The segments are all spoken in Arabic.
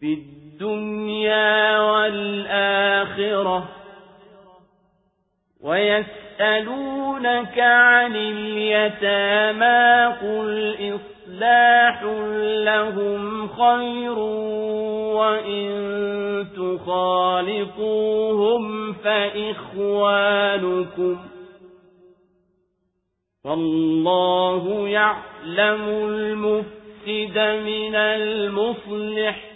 في الدنيا والآخرة ويسألونك عن اليتامى قل إصلاح لهم خير وإن تخالطوهم فإخوانكم والله يعلم المفسد من المصلح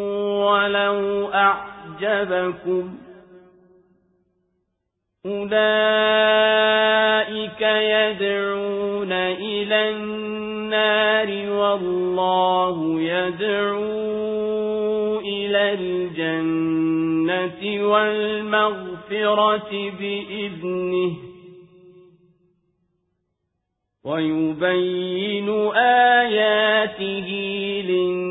ولو أعجبكم أولئك يدعون إلى النار والله يدعو إلى الجنة والمغفرة بإذنه ويبين آياته للناس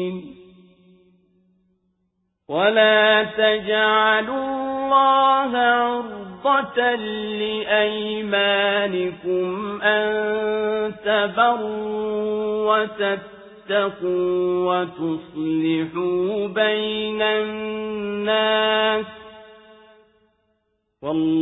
ولا تجعلوا الله عرضة لأيمانكم أن تبروا وتتقوا وتصلحوا بين الناس والله